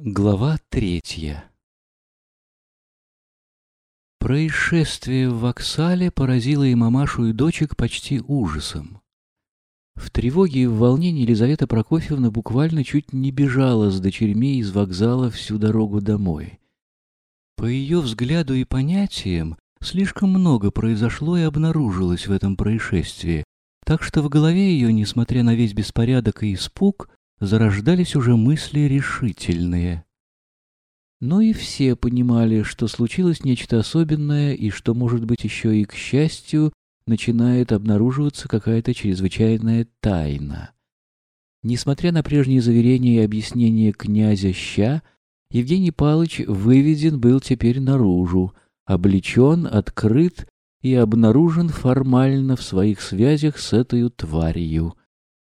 Глава третья Происшествие в Воксале поразило и мамашу, и дочек почти ужасом. В тревоге и в волнении Елизавета Прокофьевна буквально чуть не бежала с дочерьми из вокзала всю дорогу домой. По ее взгляду и понятиям, слишком много произошло и обнаружилось в этом происшествии, так что в голове ее, несмотря на весь беспорядок и испуг, зарождались уже мысли решительные. Но и все понимали, что случилось нечто особенное и что, может быть, еще и к счастью, начинает обнаруживаться какая-то чрезвычайная тайна. Несмотря на прежние заверения и объяснения князя Ща, Евгений Палыч выведен был теперь наружу, облечен, открыт и обнаружен формально в своих связях с этой тварью.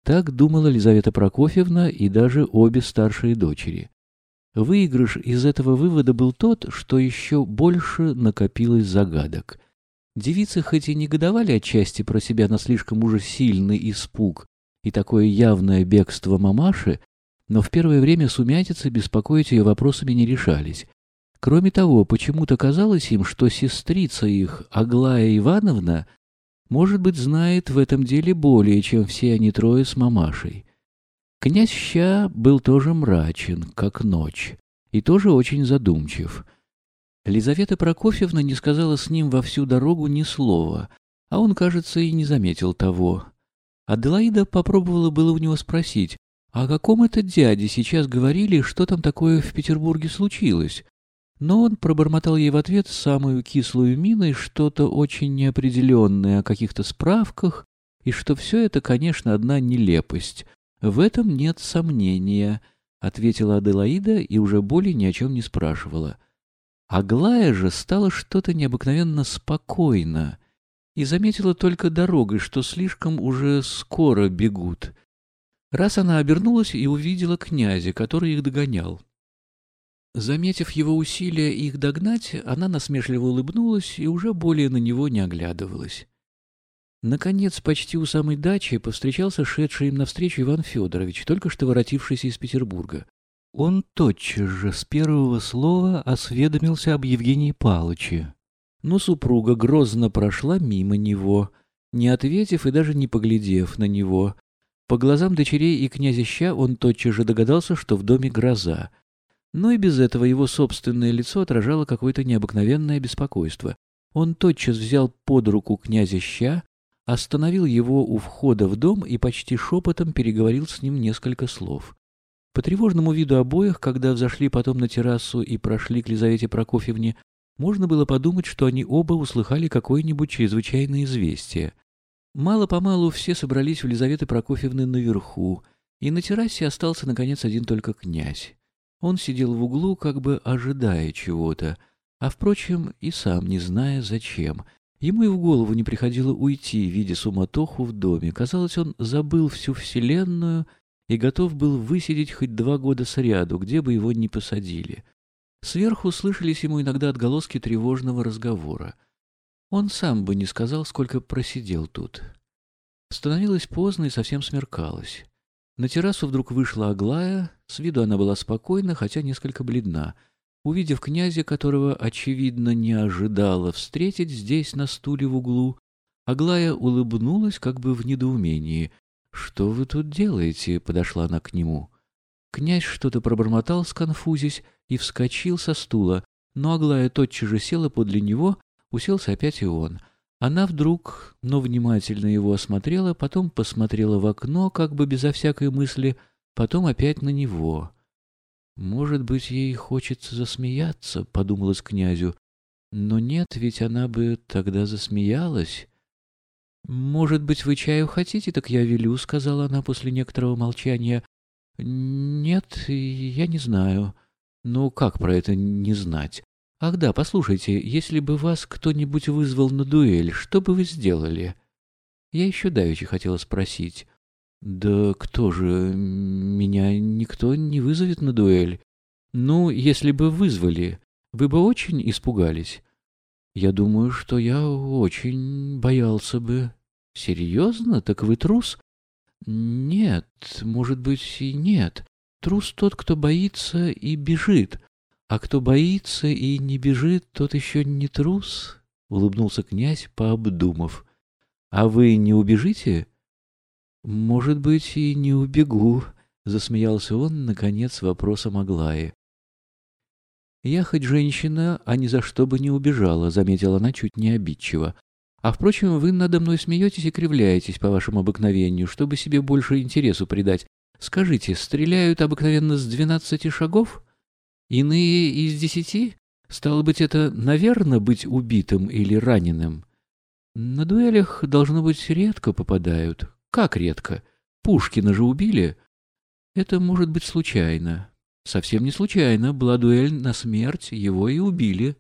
Так думала Лизавета Прокофьевна и даже обе старшие дочери. Выигрыш из этого вывода был тот, что еще больше накопилось загадок. Девицы хоть и негодовали отчасти про себя на слишком уже сильный испуг и такое явное бегство мамаши, но в первое время сумятицы беспокоить ее вопросами не решались. Кроме того, почему-то казалось им, что сестрица их, Аглая Ивановна, может быть, знает в этом деле более, чем все они трое с мамашей. Князь Ща был тоже мрачен, как ночь, и тоже очень задумчив. Лизавета Прокофьевна не сказала с ним во всю дорогу ни слова, а он, кажется, и не заметил того. Аделаида попробовала было у него спросить, о каком это дяде сейчас говорили, что там такое в Петербурге случилось, но он пробормотал ей в ответ самую кислую миной что-то очень неопределенное о каких-то справках, и что все это, конечно, одна нелепость. В этом нет сомнения, — ответила Аделаида и уже более ни о чем не спрашивала. Аглая же стала что-то необыкновенно спокойно и заметила только дорогой, что слишком уже скоро бегут. Раз она обернулась и увидела князя, который их догонял. Заметив его усилия их догнать, она насмешливо улыбнулась и уже более на него не оглядывалась. Наконец, почти у самой дачи повстречался шедший им навстречу Иван Федорович, только что воротившийся из Петербурга. Он тотчас же с первого слова осведомился об Евгении Палыче. Но супруга грозно прошла мимо него, не ответив и даже не поглядев на него. По глазам дочерей и князя Ща он тотчас же догадался, что в доме гроза — но и без этого его собственное лицо отражало какое-то необыкновенное беспокойство. Он тотчас взял под руку князя Ща, остановил его у входа в дом и почти шепотом переговорил с ним несколько слов. По тревожному виду обоих, когда взошли потом на террасу и прошли к Лизавете Прокофьевне, можно было подумать, что они оба услыхали какое-нибудь чрезвычайное известие. Мало-помалу все собрались у Лизаветы Прокофьевны наверху, и на террасе остался, наконец, один только князь. Он сидел в углу, как бы ожидая чего-то, а, впрочем, и сам не зная зачем. Ему и в голову не приходило уйти, видя суматоху в доме. Казалось, он забыл всю вселенную и готов был высидеть хоть два года сряду, где бы его ни посадили. Сверху слышались ему иногда отголоски тревожного разговора. Он сам бы не сказал, сколько просидел тут. Становилось поздно и совсем смеркалось. На террасу вдруг вышла Аглая, с виду она была спокойна, хотя несколько бледна. Увидев князя, которого, очевидно, не ожидала встретить здесь, на стуле в углу, Аглая улыбнулась как бы в недоумении. «Что вы тут делаете?» — подошла она к нему. Князь что-то пробормотал, сконфузясь, и вскочил со стула, но Аглая тотчас же села подле него, уселся опять и он — она вдруг, но внимательно его осмотрела, потом посмотрела в окно, как бы безо всякой мысли, потом опять на него. «Может быть, ей хочется засмеяться», — подумалось князю. «Но нет, ведь она бы тогда засмеялась». «Может быть, вы чаю хотите, так я велю», — сказала она после некоторого молчания. «Нет, я не знаю». «Ну, как про это не знать? Ах да, послушайте, если бы вас кто-нибудь вызвал на дуэль, что бы вы сделали? Я еще давеча хотела спросить. Да кто же, меня никто не вызовет на дуэль. Ну, если бы вызвали, вы бы очень испугались. Я думаю, что я очень боялся бы. Серьезно? Так вы трус? Нет, может быть и нет. Трус тот, кто боится и бежит, а кто боится и не бежит, тот еще не трус, — улыбнулся князь, пообдумав. — А вы не убежите? — Может быть, и не убегу, — засмеялся он, наконец, вопросом Аглаи. «Я хоть женщина, а ни за что бы не убежала», — заметила она чуть не обидчиво. «А, впрочем, вы надо мной смеетесь и кривляетесь по вашему обыкновению, чтобы себе больше интересу придать. Скажите, стреляют обыкновенно с двенадцати шагов? Иные из десяти? Стало быть, это, наверное, быть убитым или раненым? На дуэлях, должно быть, редко попадают. Как редко? Пушкина же убили. Это может быть случайно. Совсем не случайно. Была дуэль на смерть, его и убили.